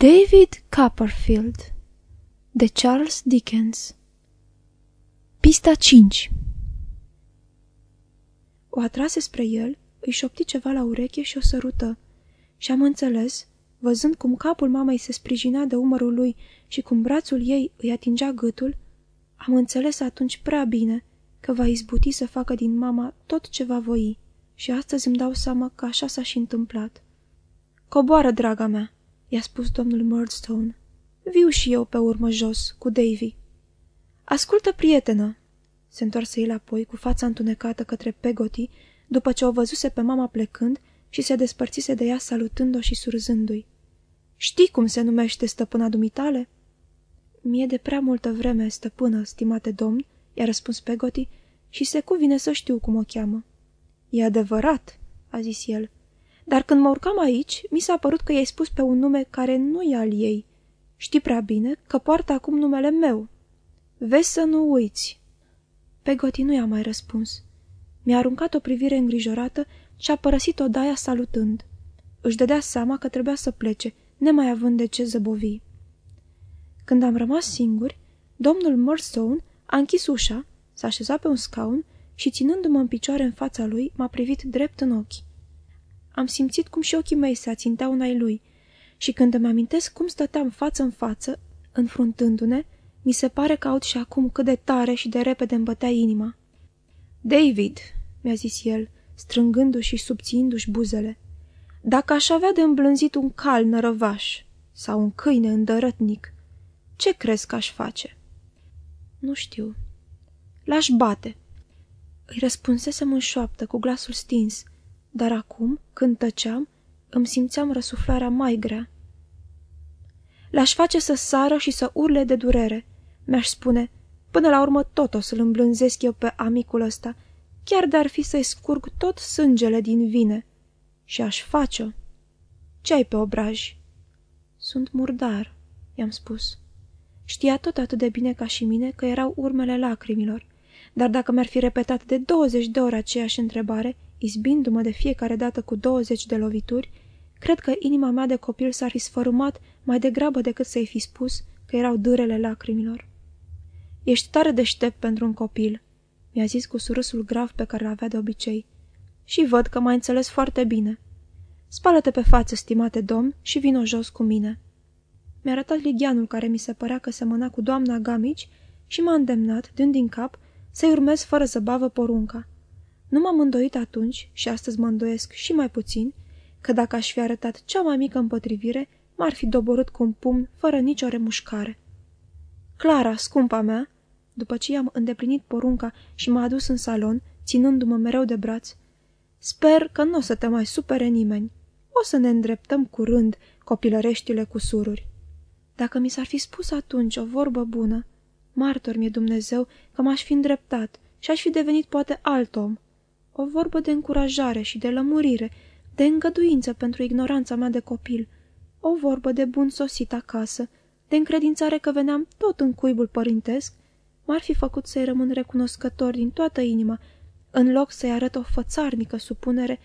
David Copperfield de Charles Dickens Pista 5 O atrase spre el, îi șopti ceva la ureche și o sărută. Și am înțeles, văzând cum capul mamei se sprijinea de umărul lui și cum brațul ei îi atingea gâtul, am înțeles atunci prea bine că va izbuti să facă din mama tot ce va voi și astăzi îmi dau seama că așa s-a și întâmplat. Coboară, draga mea!" I-a spus domnul Murdstone. Viu și eu pe urmă jos, cu Davy. Ascultă, prietenă, se întoarse el apoi cu fața întunecată către Pegoti, după ce o văzuse pe mama plecând și se despărțise de ea salutând-o și surzându-i. Știi cum se numește stăpâna dumitale? Mie de prea multă vreme, stăpână, stimate domn, i-a răspuns Pegoti, și se cuvine să știu cum o cheamă. E adevărat, a zis el. Dar când mă urcam aici, mi s-a părut că i-ai spus pe un nume care nu e al ei. Știi prea bine că poartă acum numele meu. Vezi să nu uiți. Pegoti nu i-a mai răspuns. Mi-a aruncat o privire îngrijorată și a părăsit odaia salutând. Își dădea seama că trebuia să plece, nemai având de ce zăbovi. Când am rămas singuri, domnul Murstone a închis ușa, s-a așezat pe un scaun și, ținându-mă în picioare în fața lui, m-a privit drept în ochi. Am simțit cum și ochii mei se aținteau în ai lui și când îmi amintesc cum stăteam față în față, înfruntându-ne, mi se pare că aud și acum cât de tare și de repede îmi bătea inima. David, mi-a zis el, strângându-și și subțiindu-și buzele, dacă aș avea de îmblânzit un cal nărăvaș sau un câine îndărătnic, ce crezi că aș face? Nu știu. L-aș bate. Îi răspunsesem în șoaptă, cu glasul stins, dar acum, când tăceam, îmi simțeam răsuflarea mai grea. L-aș face să sară și să urle de durere. Mi-aș spune, până la urmă tot o să-l îmblânzesc eu pe amicul ăsta, chiar de-ar fi să-i scurg tot sângele din vine. Și aș face-o. Ce ai pe obraj? Sunt murdar, i-am spus. Știa tot atât de bine ca și mine că erau urmele lacrimilor, dar dacă mi-ar fi repetat de 20 de ori aceeași întrebare, izbindu-mă de fiecare dată cu 20 de lovituri, cred că inima mea de copil s-ar fi sfărâmat mai degrabă decât să-i fi spus că erau dârele lacrimilor. Ești tare deștept pentru un copil," mi-a zis cu surâsul grav pe care l-avea de obicei. Și văd că m-ai înțeles foarte bine. Spală-te pe față, stimate domn, și vino jos cu mine." Mi-a arătat ligheanul care mi se părea că semăna cu doamna Gamici și m-a îndemnat, dând din cap, să-i urmez fără să bavă porunca. Nu m-am îndoit atunci, și astăzi mă îndoiesc și mai puțin, că dacă aș fi arătat cea mai mică împotrivire, m-ar fi doborât cu un pumn fără nicio remușcare. Clara, scumpa mea, după ce i-am îndeplinit porunca și m-a adus în salon, ținându-mă mereu de braț, sper că nu o să te mai supere nimeni. O să ne îndreptăm curând copilăreștile cu sururi. Dacă mi s-ar fi spus atunci o vorbă bună, martor mi-e Dumnezeu că m-aș fi îndreptat și aș fi devenit poate alt om, o vorbă de încurajare și de lămurire, de îngăduință pentru ignoranța mea de copil, o vorbă de bun sosit acasă, de încredințare că veneam tot în cuibul părintesc, m-ar fi făcut să-i rămân recunoscător din toată inima, în loc să-i arăt o fățarnică supunere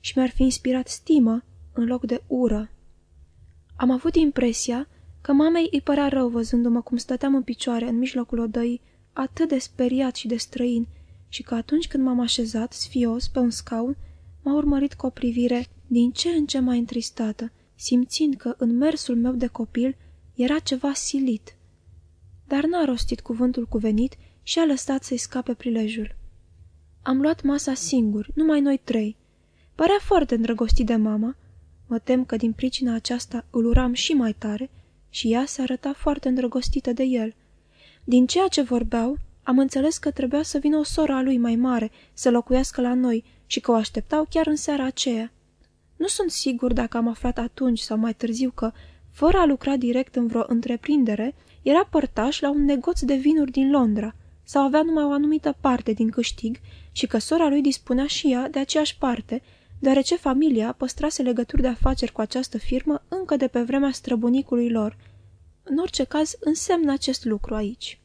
și mi-ar fi inspirat stimă în loc de ură. Am avut impresia că mamei îi părea rău văzându-mă cum stăteam în picioare în mijlocul odăii, atât de speriat și de străin, și că atunci când m-am așezat, sfios, pe un scaun, m-a urmărit cu o privire din ce în ce mai întristată, simțind că în mersul meu de copil era ceva silit. Dar n-a rostit cuvântul cuvenit și a lăsat să-i scape prilejul. Am luat masa singur, numai noi trei. Părea foarte îndrăgostit de mama, mă tem că din pricina aceasta îl uram și mai tare și ea se arăta foarte îndrăgostită de el. Din ceea ce vorbeau, am înțeles că trebuia să vină o soră a lui mai mare să locuiască la noi și că o așteptau chiar în seara aceea. Nu sunt sigur dacă am aflat atunci sau mai târziu că, fără a lucra direct în vreo întreprindere, era părtaș la un negoț de vinuri din Londra sau avea numai o anumită parte din câștig și că sora lui dispunea și ea de aceeași parte, deoarece familia păstrase legături de afaceri cu această firmă încă de pe vremea străbunicului lor. În orice caz, însemnă acest lucru aici.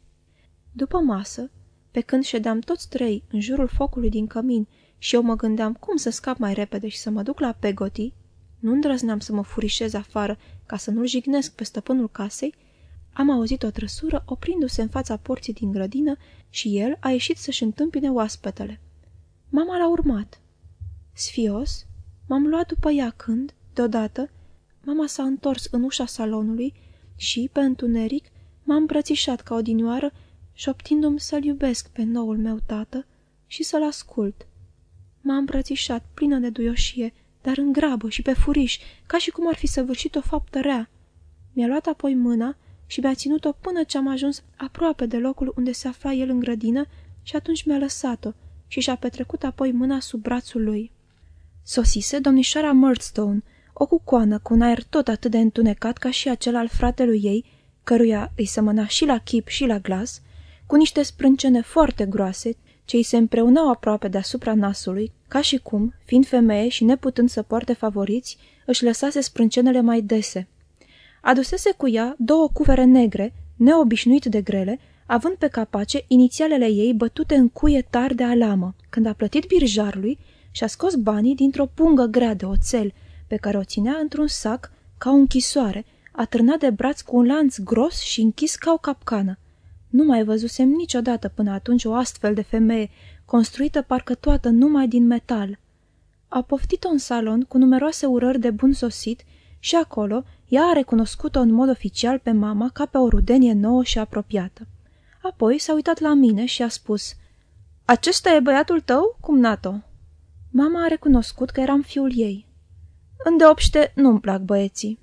După masă, pe când ședeam toți trei în jurul focului din cămin și eu mă gândeam cum să scap mai repede și să mă duc la Pegoti, Nu îndrăzneam să mă furișez afară ca să nu-l jignesc pe stăpânul casei, am auzit o trăsură oprindu-se în fața porții din grădină și el a ieșit să-și întâmpine oaspetele. Mama l-a urmat. Sfios, m-am luat după ea când, deodată, mama s-a întors în ușa salonului și, pe întuneric, m-a îmbrățișat ca odinioară, șoptindu-mi să-l iubesc pe noul meu tată și să-l ascult. M-a îmbrățișat plină de duioșie, dar în grabă și pe furiș, ca și cum ar fi săvârșit o faptă rea. Mi-a luat apoi mâna și mi-a ținut-o până ce am ajuns aproape de locul unde se afla el în grădină și atunci mi-a lăsat-o și și-a petrecut apoi mâna sub brațul lui. Sosise domnișoara Murdstone, o cucoană cu un aer tot atât de întunecat ca și acela al fratelui ei, căruia îi semăna și la chip și la glas, cu niște sprâncene foarte groase, ce îi se împreunau aproape deasupra nasului, ca și cum, fiind femeie și neputând să poarte favoriți, își lăsase sprâncenele mai dese. Adusese cu ea două cuvere negre, neobișnuit de grele, având pe capace inițialele ei bătute în cuie tar de alamă. Când a plătit birjarului, și-a scos banii dintr-o pungă grea de oțel, pe care o ținea într-un sac, ca o închisoare, atârnat de braț cu un lanț gros și închis ca o capcană. Nu mai văzusem niciodată până atunci o astfel de femeie, construită parcă toată numai din metal. A poftit-o în salon cu numeroase urări de bun sosit și acolo ea a recunoscut-o în mod oficial pe mama ca pe o rudenie nouă și apropiată. Apoi s-a uitat la mine și a spus, Acesta e băiatul tău, cum nato?" Mama a recunoscut că eram fiul ei. Îndeopște nu-mi plac băieții.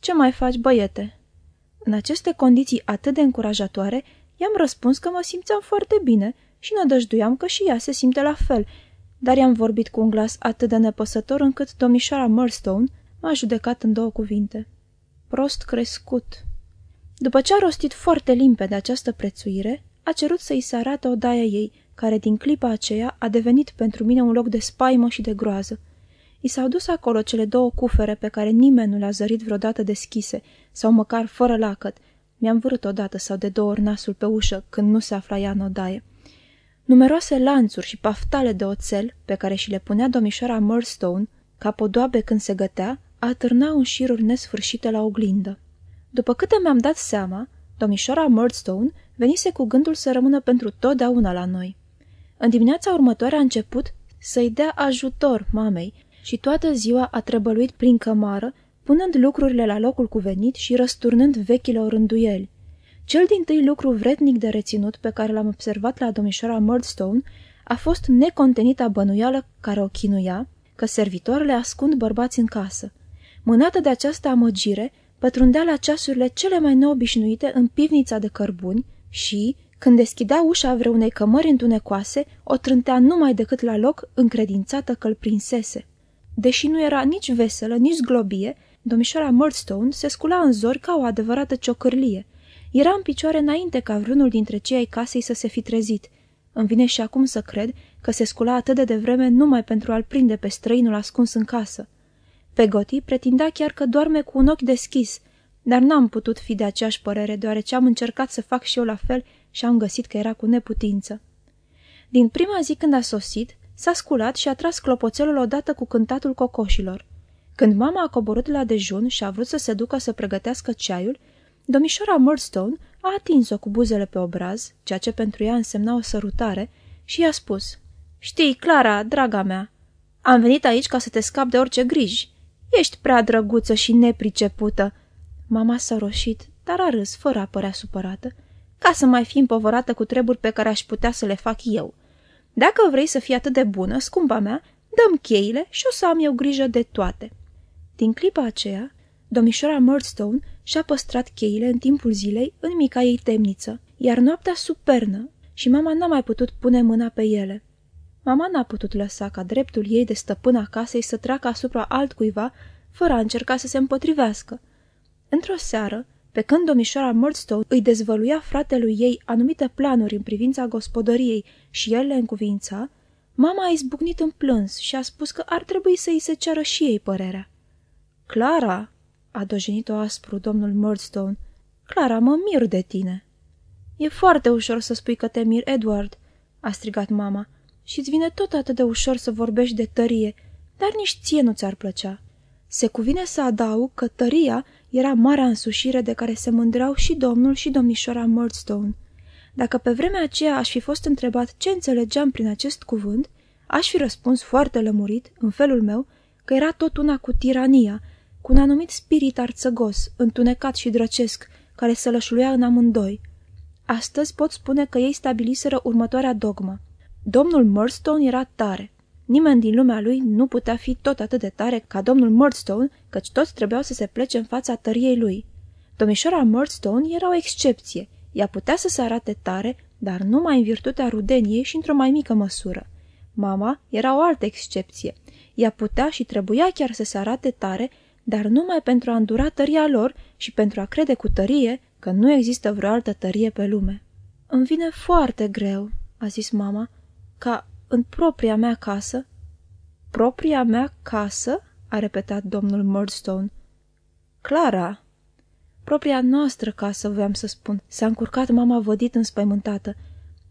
Ce mai faci, băiete?" În aceste condiții atât de încurajatoare, i-am răspuns că mă simțeam foarte bine și nădăjduiam că și ea se simte la fel, dar i-am vorbit cu un glas atât de nepăsător încât domnișoara Murstone m-a judecat în două cuvinte. Prost crescut. După ce a rostit foarte limpede această prețuire, a cerut să-i se arate o daia ei, care din clipa aceea a devenit pentru mine un loc de spaimă și de groază. I s-au dus acolo cele două cufere pe care nimeni nu le-a zărit vreodată deschise, sau măcar fără lacăt. Mi-am vrut odată sau de două ori nasul pe ușă, când nu se afla ea în odaie. Numeroase lanțuri și paftale de oțel, pe care și le punea domnișoara Murstone, ca podoabe când se gătea, atârnau în șiruri nesfârșite la oglindă. După câte mi-am dat seama, domnișoara Murdstone venise cu gândul să rămână pentru totdeauna la noi. În dimineața următoare a început să-i dea ajutor mamei și toată ziua a trebăluit prin cămară, punând lucrurile la locul cuvenit și răsturnând vechile orânduieli. Cel din tâi lucru vrednic de reținut pe care l-am observat la domnișoara Murdstone a fost necontenita bănuială care o chinuia, că servitoarele ascund bărbați în casă. Mânată de această amăgire, pătrundea la ceasurile cele mai neobișnuite în pivnița de cărbuni și, când deschidea ușa vreunei cămări întunecoase, o trântea numai decât la loc, încredințată că îl prinsese. Deși nu era nici veselă, nici globie, domnișoara Murdstone se scula în zori ca o adevărată ciocârlie. Era în picioare înainte ca vreunul dintre cei ai casei să se fi trezit. Îmi vine și acum să cred că se scula atât de devreme numai pentru a-l prinde pe străinul ascuns în casă. Pegoti pretindea chiar că doarme cu un ochi deschis, dar n-am putut fi de aceeași părere, deoarece am încercat să fac și eu la fel și am găsit că era cu neputință. Din prima zi când a sosit, s-a sculat și a tras clopoțelul odată cu cântatul cocoșilor. Când mama a coborât la dejun și a vrut să se ducă să pregătească ceaiul, domnișoara Murdstone a atins-o cu buzele pe obraz, ceea ce pentru ea însemna o sărutare, și i-a spus, Știi, Clara, draga mea, am venit aici ca să te scap de orice griji. Ești prea drăguță și nepricepută." Mama s-a roșit, dar a râs, fără a părea supărată, ca să mai fi împovărată cu treburi pe care aș putea să le fac eu. Dacă vrei să fii atât de bună, scumpa mea, dăm cheile și o să am eu grijă de toate." Din clipa aceea, domnișoara Murdstone și-a păstrat cheile în timpul zilei în mica ei temniță, iar noaptea supernă și mama n-a mai putut pune mâna pe ele. Mama n-a putut lăsa ca dreptul ei de stăpână a casei să treacă asupra altcuiva, fără a încerca să se împotrivească. Într-o seară, pe când domnișoara Murdstone îi dezvăluia fratelui ei anumite planuri în privința gospodăriei și el le încuvința, mama a izbucnit în plâns și a spus că ar trebui să îi se ceară și ei părerea. Clara, a dojenit-o aspru domnul Murdstone, Clara, mă mir de tine. E foarte ușor să spui că te mir, Edward, a strigat mama și îți vine tot atât de ușor să vorbești de tărie, dar nici ție nu ți-ar plăcea. Se cuvine să adaug că tăria era marea însușire de care se mândreau și domnul și domnișoara Murdstone. Dacă pe vremea aceea aș fi fost întrebat ce înțelegeam prin acest cuvânt, aș fi răspuns foarte lămurit, în felul meu, că era tot una cu tirania, cu un anumit spirit arțăgos, întunecat și drăcesc, care se lășluia în amândoi. Astăzi pot spune că ei stabiliseră următoarea dogmă. Domnul Murdstone era tare. Nimeni din lumea lui nu putea fi tot atât de tare ca domnul Murdstone, căci toți trebuiau să se plece în fața tăriei lui. Domnișoara Murdstone era o excepție. Ea putea să se arate tare, dar numai în virtutea rudeniei și într-o mai mică măsură. Mama era o altă excepție. Ea putea și trebuia chiar să se arate tare, dar numai pentru a îndura tăria lor și pentru a crede cu tărie că nu există vreo altă tărie pe lume. Îmi vine foarte greu, a zis mama, ca în propria mea casă. Propria mea casă? a repetat domnul Murdstone. Clara! Propria noastră casă, voiam să spun. S-a încurcat mama vădit înspăimântată.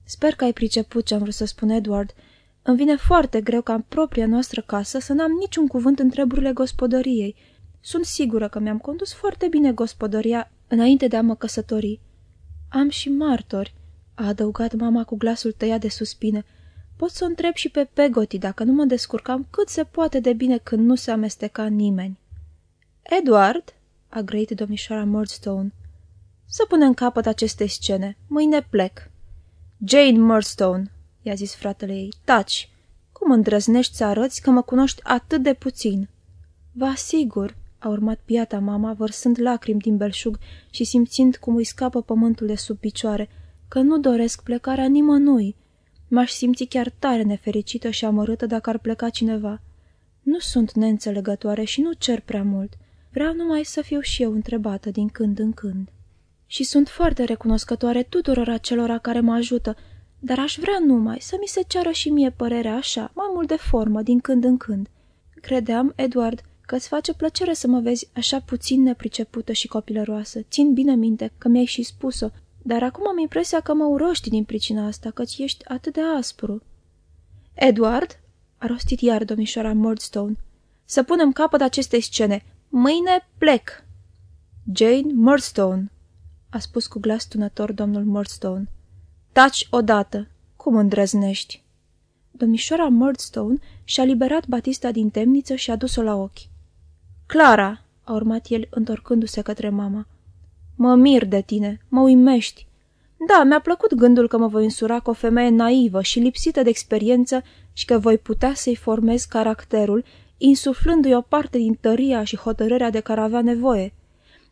Sper că ai priceput ce am vrut să spun, Edward. Îmi vine foarte greu ca în propria noastră casă să n-am niciun cuvânt în treburile gospodăriei. Sunt sigură că mi-am condus foarte bine gospodăria înainte de a mă căsători. Am și martori, a adăugat mama cu glasul tăiat de suspine. Pot să o întreb și pe Pegoti dacă nu mă descurcam cât se poate de bine când nu se amesteca nimeni. Edward, a grăit domnișoara Murdstone, să punem capăt acestei scene. Mâine plec. Jane Murdstone, i-a zis fratele ei, taci! Cum îndrăznești să arăți că mă cunoști atât de puțin? Vă asigur, a urmat piata mama, vărsând lacrimi din belșug și simțind cum îi scapă pământul de sub picioare, că nu doresc plecarea nimănui. M-aș simți chiar tare nefericită și amărâtă dacă ar pleca cineva. Nu sunt neînțelegătoare și nu cer prea mult. Vreau numai să fiu și eu întrebată din când în când. Și sunt foarte recunoscătoare tuturor acelora care mă ajută, dar aș vrea numai să mi se ceară și mie părerea așa, mai mult de formă, din când în când. Credeam, Edward, că îți face plăcere să mă vezi așa puțin nepricepută și copilăroasă. Țin bine minte că mi-ai și spus-o, dar acum am impresia că mă urăști din pricina asta, căci ești atât de aspru. Edward, a rostit iar domnișoara Murdstone, să punem capăt acestei scene. Mâine plec. Jane Murdstone, a spus cu glas tunător domnul Murdstone. Taci odată. Cum îndrăznești? Domnișoara Murdstone și-a liberat Batista din temniță și a dus-o la ochi. Clara!" a urmat el întorcându-se către mama. Mă mir de tine, mă uimești. Da, mi-a plăcut gândul că mă voi însura cu o femeie naivă și lipsită de experiență și că voi putea să-i formez caracterul, insuflându-i o parte din tăria și hotărârea de care avea nevoie.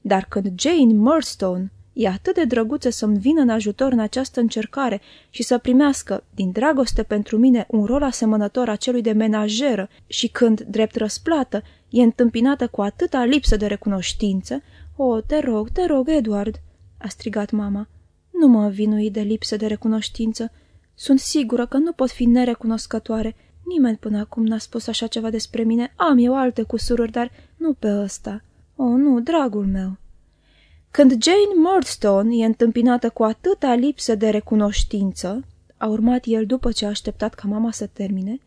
Dar când Jane Murstone e atât de drăguță să-mi vină în ajutor în această încercare și să primească, din dragoste pentru mine, un rol asemănător acelui de menajeră și când, drept răsplată, e întâmpinată cu atâta lipsă de recunoștință, o, te rog, te rog, Edward!" a strigat mama. Nu mă învinui de lipsă de recunoștință. Sunt sigură că nu pot fi nerecunoscătoare. Nimeni până acum n-a spus așa ceva despre mine. Am eu alte cusururi, dar nu pe ăsta. O, nu, dragul meu!" Când Jane Murdstone e întâmpinată cu atâta lipsă de recunoștință, a urmat el după ce a așteptat ca mama să termine,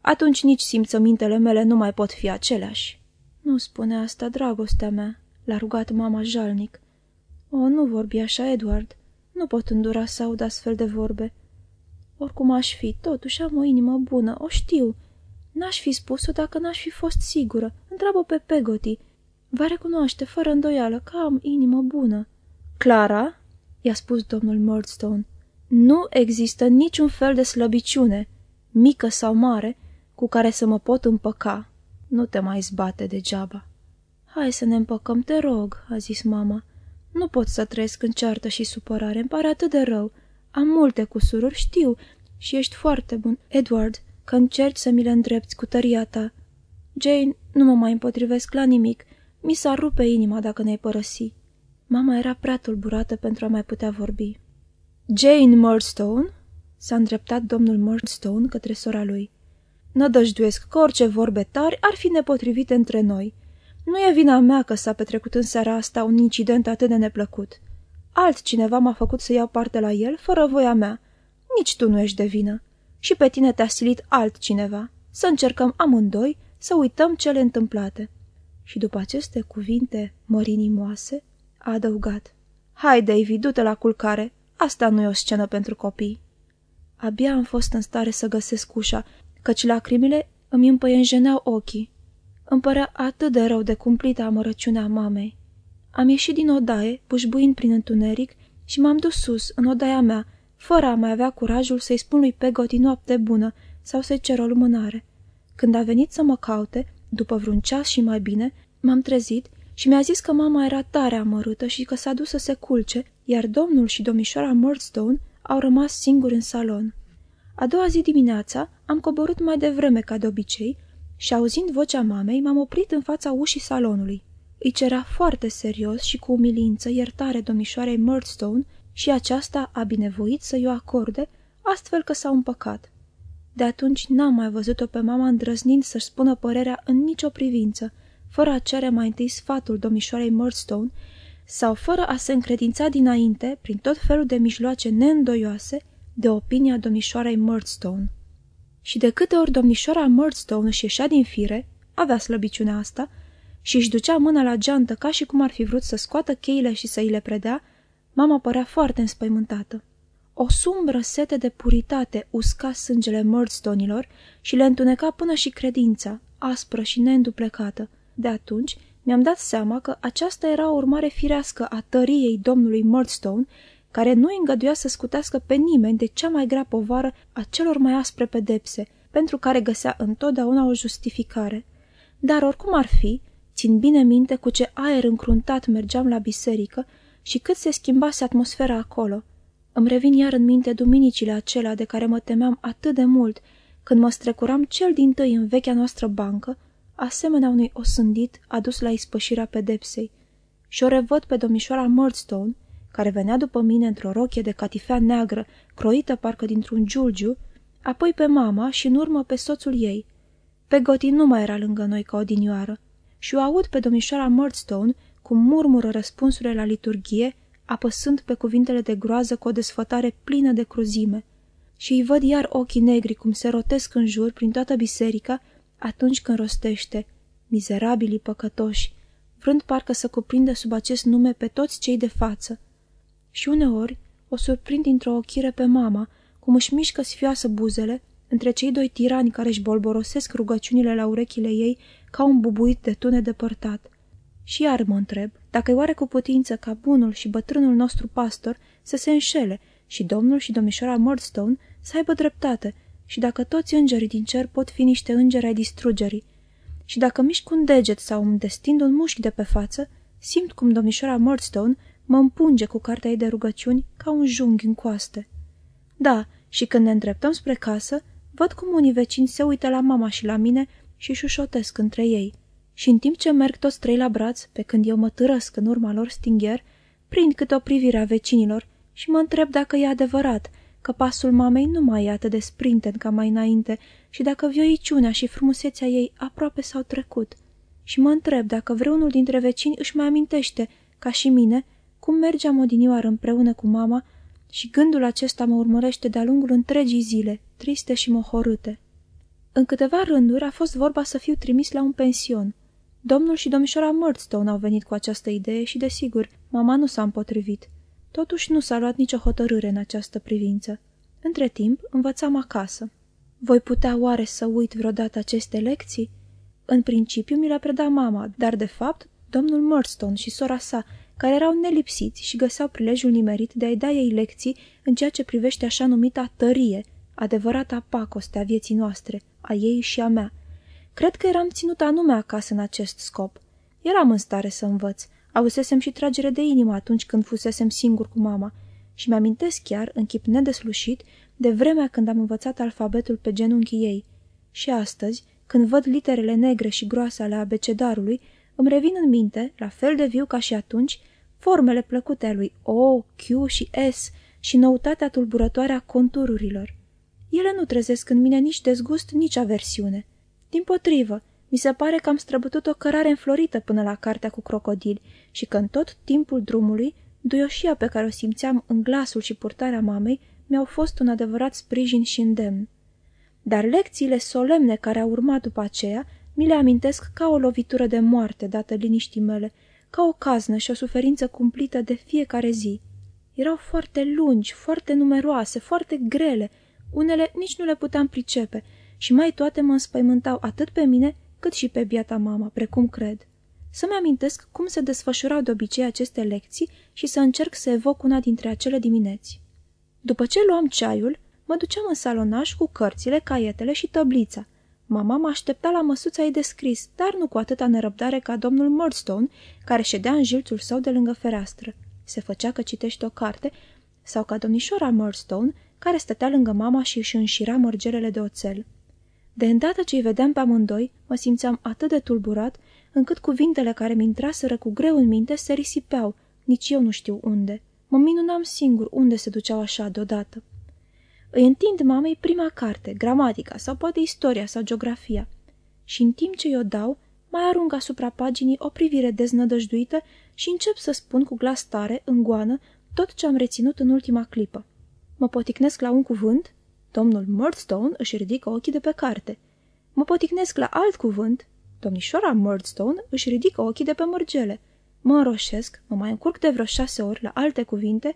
atunci nici simțămintele mele nu mai pot fi aceleași. Nu spune asta, dragostea mea, l-a rugat mama jalnic. O, nu vorbi așa, Edward. Nu pot îndura să aud astfel de vorbe. Oricum aș fi, totuși am o inimă bună, o știu. N-aș fi spus-o dacă n-aș fi fost sigură. Întreabă pe Pegoti. Va recunoaște fără îndoială că am inimă bună. Clara, i-a spus domnul Murdstone, nu există niciun fel de slăbiciune, mică sau mare, cu care să mă pot împăca. Nu te mai zbate degeaba. Hai să ne împăcăm, te rog, a zis mama. Nu pot să trăiesc în ceartă și supărare, îmi pare atât de rău. Am multe cusururi, știu, și ești foarte bun, Edward, că încerci să mi le îndrepți cu tăria ta. Jane, nu mă mai împotrivesc la nimic. Mi s-ar rupe inima dacă ne-ai părăsi. Mama era prea tulburată pentru a mai putea vorbi. Jane Murdstone? S-a îndreptat domnul Murdstone către sora lui. Nădăjduiesc că orice vorbe tari ar fi nepotrivite între noi. Nu e vina mea că s-a petrecut în seara asta un incident atât de neplăcut. Altcineva m-a făcut să iau parte la el fără voia mea. Nici tu nu ești de vină. Și pe tine te-a silit altcineva. Să încercăm amândoi să uităm cele întâmplate. Și după aceste cuvinte mărinimoase a adăugat. Hai, David, du-te la culcare, asta nu e o scenă pentru copii. Abia am fost în stare să găsesc ușa, căci lacrimile îmi împăienjeneau ochii. Îmi părea atât de rău de cumplită amărăciunea mamei. Am ieșit din odaie, pușbuind prin întuneric, și m-am dus sus, în odaia mea, fără a mai avea curajul să-i spun lui Pegoti noapte bună sau să-i cer o lumânare. Când a venit să mă caute, după vreun ceas și mai bine, m-am trezit și mi-a zis că mama era tare amărâtă și că s-a dus să se culce, iar domnul și domnișoara Murdstone au rămas singuri în salon. A doua zi dimineața am coborât mai devreme ca de obicei și auzind vocea mamei m-am oprit în fața ușii salonului. Îi cerea foarte serios și cu umilință iertare domnișoarei Murdstone și aceasta a binevoit să-i o acorde, astfel că s-au împăcat. De atunci n-am mai văzut-o pe mama îndrăznind să-și spună părerea în nicio privință, fără a cere mai întâi sfatul domnișoarei Murdstone sau fără a se încredința dinainte, prin tot felul de mijloace neîndoioase, de opinia domnișoarei Murdstone. Și de câte ori domnișoara Murdstone își ieșea din fire, avea slăbiciunea asta, și își ducea mâna la geantă ca și cum ar fi vrut să scoată cheile și să îi le predea, mama părea foarte înspăimântată. O sumbră sete de puritate usca sângele Murdstonilor și le întuneca până și credința, aspră și neînduplecată. De atunci mi-am dat seama că aceasta era o urmare firească a tăriei domnului Murdstone, care nu îngăduia să scutească pe nimeni de cea mai grea povară a celor mai aspre pedepse, pentru care găsea întotdeauna o justificare. Dar oricum ar fi, țin bine minte cu ce aer încruntat mergeam la biserică și cât se schimbase atmosfera acolo. Îmi revin iar în minte duminicile acelea de care mă temeam atât de mult, când mă strecuram cel din tâi în vechea noastră bancă, asemenea unui osândit adus la ispășirea pedepsei. Și o revăd pe domnișoara Murdstone, care venea după mine într-o rochie de catifea neagră, croită parcă dintr-un giulgiu, apoi pe mama și în urmă pe soțul ei. Pe Goti nu mai era lângă noi ca odinioară și o aud pe domnișoara Murdstone cum murmură răspunsurile la liturghie, apăsând pe cuvintele de groază cu o desfătare plină de cruzime. Și îi văd iar ochii negri cum se rotesc în jur prin toată biserica atunci când rostește, mizerabilii păcătoși, vrând parcă să cuprindă sub acest nume pe toți cei de față. Și uneori o surprind dintr-o ochire pe mama, cum își mișcă sfioasă buzele, între cei doi tirani care își bolborosesc rugăciunile la urechile ei ca un bubuit de tune depărtat. Și iar mă întreb, dacă e oare cu putință ca bunul și bătrânul nostru pastor să se înșele și domnul și domnișoara Murdstone să aibă dreptate și dacă toți îngerii din cer pot fi niște îngeri ai distrugerii și dacă mișc un deget sau îmi destind un mușchi de pe față, simt cum domnișoara Murdstone mă împunge cu cartea ei de rugăciuni ca un junghi în coaste. Da, și când ne îndreptăm spre casă, văd cum unii vecini se uită la mama și la mine și șușotesc între ei. Și în timp ce merg toți trei la braț, pe când eu mă târăsc în urma lor stingher, prind câte o privire a vecinilor și mă întreb dacă e adevărat că pasul mamei nu mai e atât de sprinten ca mai înainte și dacă vioiciunea și frumusețea ei aproape s-au trecut. Și mă întreb dacă vreunul dintre vecini își mai amintește, ca și mine, cum mergeam odinioară împreună cu mama și gândul acesta mă urmărește de-a lungul întregii zile, triste și mohorâte. În câteva rânduri a fost vorba să fiu trimis la un pension. Domnul și domnișoara Murdstone au venit cu această idee și, desigur, mama nu s-a împotrivit. Totuși nu s-a luat nicio hotărâre în această privință. Între timp, învățam acasă. Voi putea oare să uit vreodată aceste lecții? În principiu mi le preda mama, dar de fapt, domnul Murdstone și sora sa, care erau nelipsiți și găseau prilejul nimerit de a-i da ei lecții în ceea ce privește așa numita tărie, adevărata pacoste a vieții noastre, a ei și a mea. Cred că eram ținut anume acasă în acest scop. Eram în stare să învăț, Auzesem și tragere de inimă atunci când fusesem singur cu mama și mi-amintesc chiar, în chip nedeslușit, de vremea când am învățat alfabetul pe genunchii ei. Și astăzi, când văd literele negre și groase ale abecedarului, îmi revin în minte, la fel de viu ca și atunci, formele plăcute a lui O, Q și S și noutatea tulburătoare a contururilor. Ele nu trezesc în mine nici dezgust, nici aversiune. Din potrivă, mi se pare că am străbătut o cărare înflorită până la cartea cu crocodili și că în tot timpul drumului, duioșia pe care o simțeam în glasul și purtarea mamei mi-au fost un adevărat sprijin și îndemn. Dar lecțiile solemne care au urmat după aceea mi le amintesc ca o lovitură de moarte dată liniștii mele, ca o caznă și o suferință cumplită de fiecare zi. Erau foarte lungi, foarte numeroase, foarte grele, unele nici nu le puteam pricepe și mai toate mă înspăimântau atât pe mine cât și pe biata mama, precum cred. Să-mi amintesc cum se desfășurau de obicei aceste lecții și să încerc să evoc una dintre acele dimineți. După ce luam ceaiul, mă duceam în salonaș cu cărțile, caietele și tăblița. Mama mă aștepta la măsuța ei de scris, dar nu cu atâta nerăbdare ca domnul Murdstone, care ședea în jilțul său de lângă fereastră. Se făcea că citește o carte, sau ca domnișoara Murdstone, care stătea lângă mama și își înșira mărgelele de oțel. De îndată ce îi vedeam pe amândoi, mă simțeam atât de tulburat, încât cuvintele care mi intraseră cu greu în minte se risipeau, nici eu nu știu unde. Mă minunam singur unde se duceau așa deodată. Îi întind mamei prima carte, gramatica sau poate istoria sau geografia. Și în timp ce i-o dau, mai arunc asupra paginii o privire deznădăjduită și încep să spun cu glas tare, în goană, tot ce am reținut în ultima clipă. Mă poticnesc la un cuvânt, domnul Murdstone își ridică ochii de pe carte. Mă poticnesc la alt cuvânt, domnișoara Murdstone își ridică ochii de pe mărgele. Mă înroșesc, mă mai încurc de vreo șase ori la alte cuvinte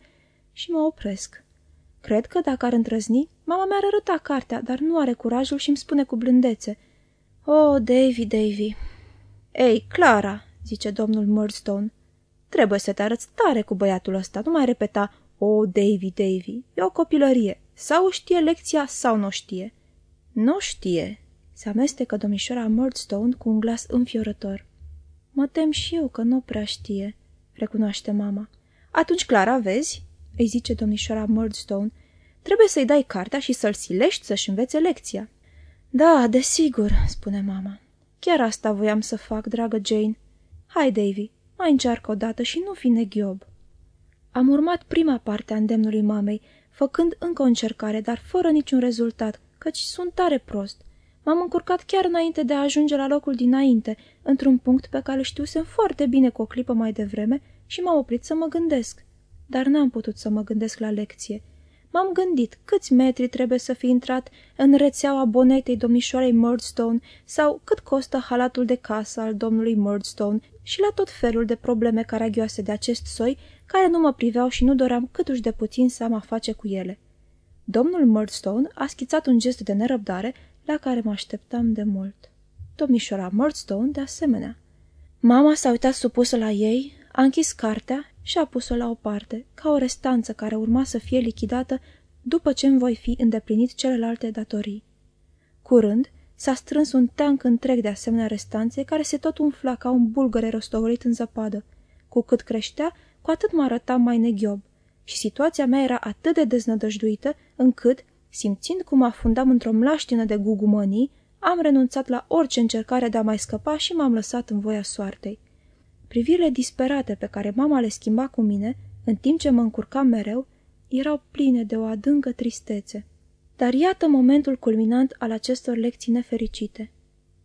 și mă opresc. Cred că, dacă ar întrăzni, mama mi-ar arăta cartea, dar nu are curajul și îmi spune cu blândețe. Oh, Davy, Davy! Ei, Clara, zice domnul Murdstone, trebuie să te arăți tare cu băiatul ăsta, nu mai repeta, oh, Davy, Davy, e o copilărie, sau știe lecția, sau nu știe. Nu știe, se amestecă domnișoara Murdstone cu un glas înfiorător. Mă tem și eu că nu prea știe, recunoaște mama. Atunci, Clara, vezi, îi zice domnișoara Murdstone, trebuie să-i dai cartea și să-l silești să-și învețe lecția. Da, desigur, spune mama. Chiar asta voiam să fac, dragă Jane. Hai, Davy, mai încearcă o dată și nu fi neghiob. Am urmat prima parte a îndemnului mamei, făcând încă o încercare, dar fără niciun rezultat, căci sunt tare prost. M-am încurcat chiar înainte de a ajunge la locul dinainte, într-un punct pe care știusem foarte bine cu o clipă mai devreme și m-am oprit să mă gândesc dar n-am putut să mă gândesc la lecție. M-am gândit câți metri trebuie să fi intrat în rețeaua bonetei domnișoarei Murdstone sau cât costă halatul de casă al domnului Murdstone și la tot felul de probleme caragioase de acest soi care nu mă priveau și nu doream câtuși de puțin să am a face cu ele. Domnul Murdstone a schițat un gest de nerăbdare la care mă așteptam de mult. Domnișoara Murdstone, de asemenea. Mama s-a uitat supusă la ei, a închis cartea și a pus-o la o parte, ca o restanță care urma să fie lichidată după ce îmi voi fi îndeplinit celelalte datorii. Curând, s-a strâns un teanc întreg de asemenea restanțe care se tot umfla ca un bulgăre rostogolit în zăpadă. Cu cât creștea, cu atât mă arăta mai neghiob. Și situația mea era atât de deznădăjduită, încât, simțind cum afundam într-o mlaștină de gugumănii, am renunțat la orice încercare de a mai scăpa și m-am lăsat în voia soartei. Privirile disperate pe care mama le schimba cu mine, în timp ce mă încurcam mereu, erau pline de o adâncă tristețe. Dar iată momentul culminant al acestor lecții nefericite.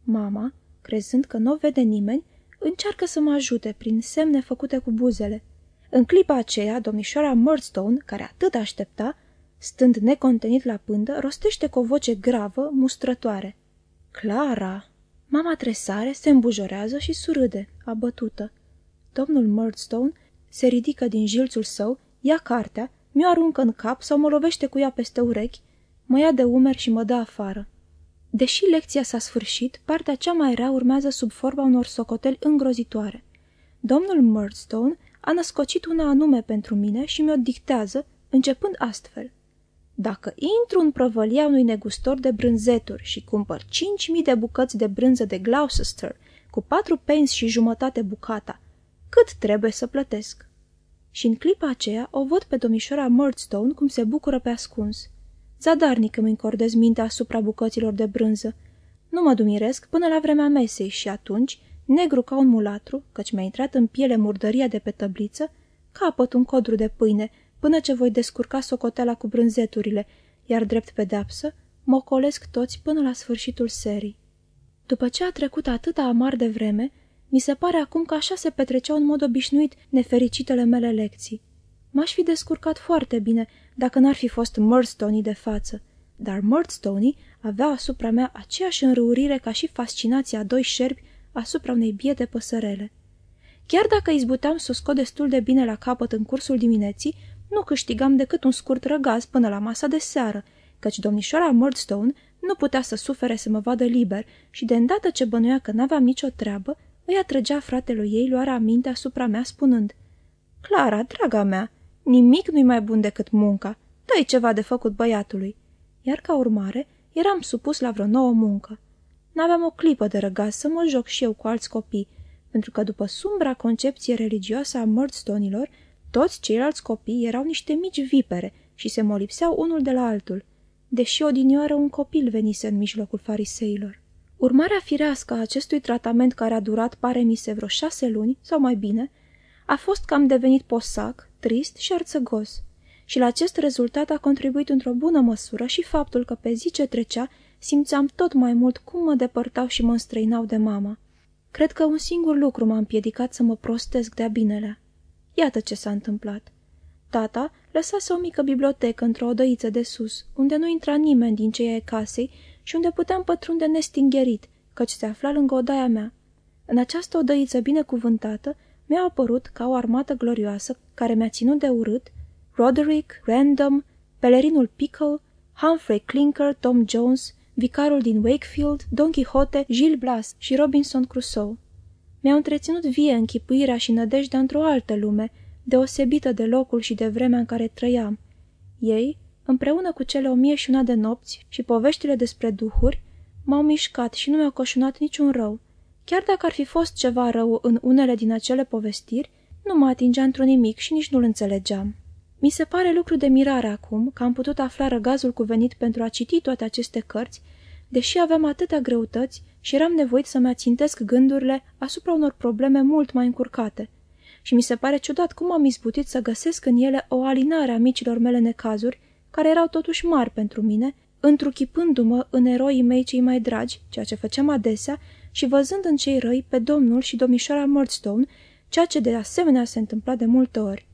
Mama, crezând că nu o vede nimeni, încearcă să mă ajute prin semne făcute cu buzele. În clipa aceea, domnișoara Murdstone, care atât aștepta, stând necontenit la pândă, rostește cu o voce gravă, mustrătoare. Clara! Mama tresare, se îmbujorează și surâde, abătută. Domnul Murdstone se ridică din jilțul său, ia cartea, mi-o aruncă în cap sau mă lovește cu ea peste urechi, mă ia de umeri și mă dă afară. Deși lecția s-a sfârșit, partea cea mai rea urmează sub forma unor socoteli îngrozitoare. Domnul Murdstone a născocit una anume pentru mine și mi-o dictează, începând astfel. Dacă intru în prăvălia unui negustor de brânzeturi și cumpăr 5.000 de bucăți de brânză de Gloucester cu patru pence și jumătate bucata, cât trebuie să plătesc? Și în clipa aceea o văd pe domnișoara Murdstone cum se bucură pe ascuns. Zadarnic îmi încordez mintea asupra bucăților de brânză. Nu mă dumiresc până la vremea mesei și atunci, negru ca un mulatru, căci mi-a intrat în piele murdăria de pe tăbliță, capăt un codru de pâine, până ce voi descurca socoteala cu brânzeturile, iar drept pedeapsă, mă ocolesc toți până la sfârșitul serii. După ce a trecut atâta amar de vreme, mi se pare acum că așa se petreceau în mod obișnuit nefericitele mele lecții. M-aș fi descurcat foarte bine dacă n-ar fi fost Murstone de față. dar Murdstone avea asupra mea aceeași înrăurire ca și fascinația a doi șerpi asupra unei biete păsărele. Chiar dacă izbuteam să o scot destul de bine la capăt în cursul dimineții, nu câștigam decât un scurt răgaz până la masa de seară, căci domnișoara Murdstone nu putea să sufere să mă vadă liber și de îndată ce bănuia că n-aveam nicio treabă, îi atrăgea fratelui ei luarea minte asupra mea spunând Clara, draga mea, nimic nu-i mai bun decât munca. dă ceva de făcut băiatului. Iar ca urmare, eram supus la vreo nouă muncă. N-aveam o clipă de răgaz să mă joc și eu cu alți copii, pentru că după sumbra concepție religioasă a Murdstonilor, toți ceilalți copii erau niște mici vipere și se molipseau unul de la altul, deși odinioară un copil venise în mijlocul fariseilor. Urmarea firească a acestui tratament care a durat, pare mi se, vreo șase luni, sau mai bine, a fost că am devenit posac, trist și arțăgos. Și la acest rezultat a contribuit într-o bună măsură și faptul că pe zi ce trecea simțeam tot mai mult cum mă depărtau și mă înstrăinau de mama. Cred că un singur lucru m-a împiedicat să mă prostesc de-a binelea. Iată ce s-a întâmplat. Tata lăsase o mică bibliotecă într-o odăiță de sus, unde nu intra nimeni din cei ai casei și unde puteam pătrunde nestingherit, căci se afla lângă odaia mea. În această odăiță binecuvântată mi-a apărut ca o armată glorioasă care mi-a ținut de urât Roderick, Random, pelerinul Pickle, Humphrey Clinker, Tom Jones, vicarul din Wakefield, Don Quixote, Gilles Blas și Robinson Crusoe. Mi-au întreținut vie închipuirea și nădejdea într-o altă lume, deosebită de locul și de vremea în care trăiam. Ei, împreună cu cele o mie și una de nopți și poveștile despre duhuri, m-au mișcat și nu mi-au coșunat niciun rău. Chiar dacă ar fi fost ceva rău în unele din acele povestiri, nu mă atingea într-un nimic și nici nu-l înțelegeam. Mi se pare lucru de mirare acum că am putut afla răgazul cuvenit pentru a citi toate aceste cărți, deși aveam atâtea greutăți și eram nevoit să-mi ațintesc gândurile asupra unor probleme mult mai încurcate. Și mi se pare ciudat cum am izbutit să găsesc în ele o alinare a micilor mele necazuri, care erau totuși mari pentru mine, întruchipându-mă în eroii mei cei mai dragi, ceea ce făceam adesea, și văzând în cei răi pe domnul și domnișoara Murdstone, ceea ce de asemenea se întâmpla de multe ori.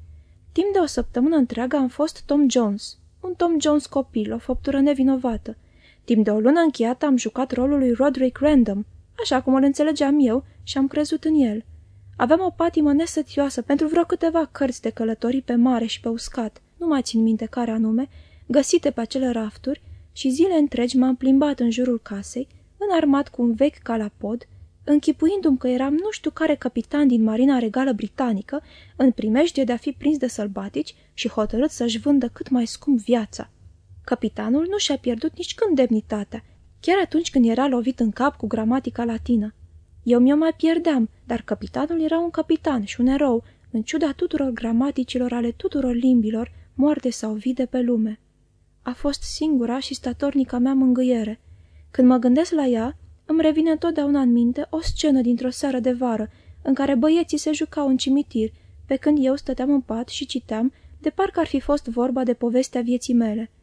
Timp de o săptămână întreagă am fost Tom Jones, un Tom Jones copil, o făptură nevinovată. Timp de o lună încheiată am jucat rolul lui Roderick Random, așa cum îl înțelegeam eu și am crezut în el. Aveam o patimă nesătioasă pentru vreo câteva cărți de călătorii pe mare și pe uscat, nu mai țin minte care anume, găsite pe acele rafturi și zile întregi m-am plimbat în jurul casei, înarmat cu un vechi calapod, închipuindu-mi că eram nu știu care capitan din Marina Regală Britanică, în primejdie de a fi prins de sălbatici și hotărât să-și vândă cât mai scump viața. Capitanul nu și-a pierdut nici când demnitatea, chiar atunci când era lovit în cap cu gramatica latină. Eu mi-o mai pierdeam, dar capitanul era un capitan și un erou, în ciuda tuturor gramaticilor ale tuturor limbilor, moarte sau vide pe lume. A fost singura și statornica mea mângâiere. Când mă gândesc la ea, îmi revine întotdeauna în minte o scenă dintr-o seară de vară, în care băieții se jucau în cimitir, pe când eu stăteam în pat și citeam, de parcă ar fi fost vorba de povestea vieții mele –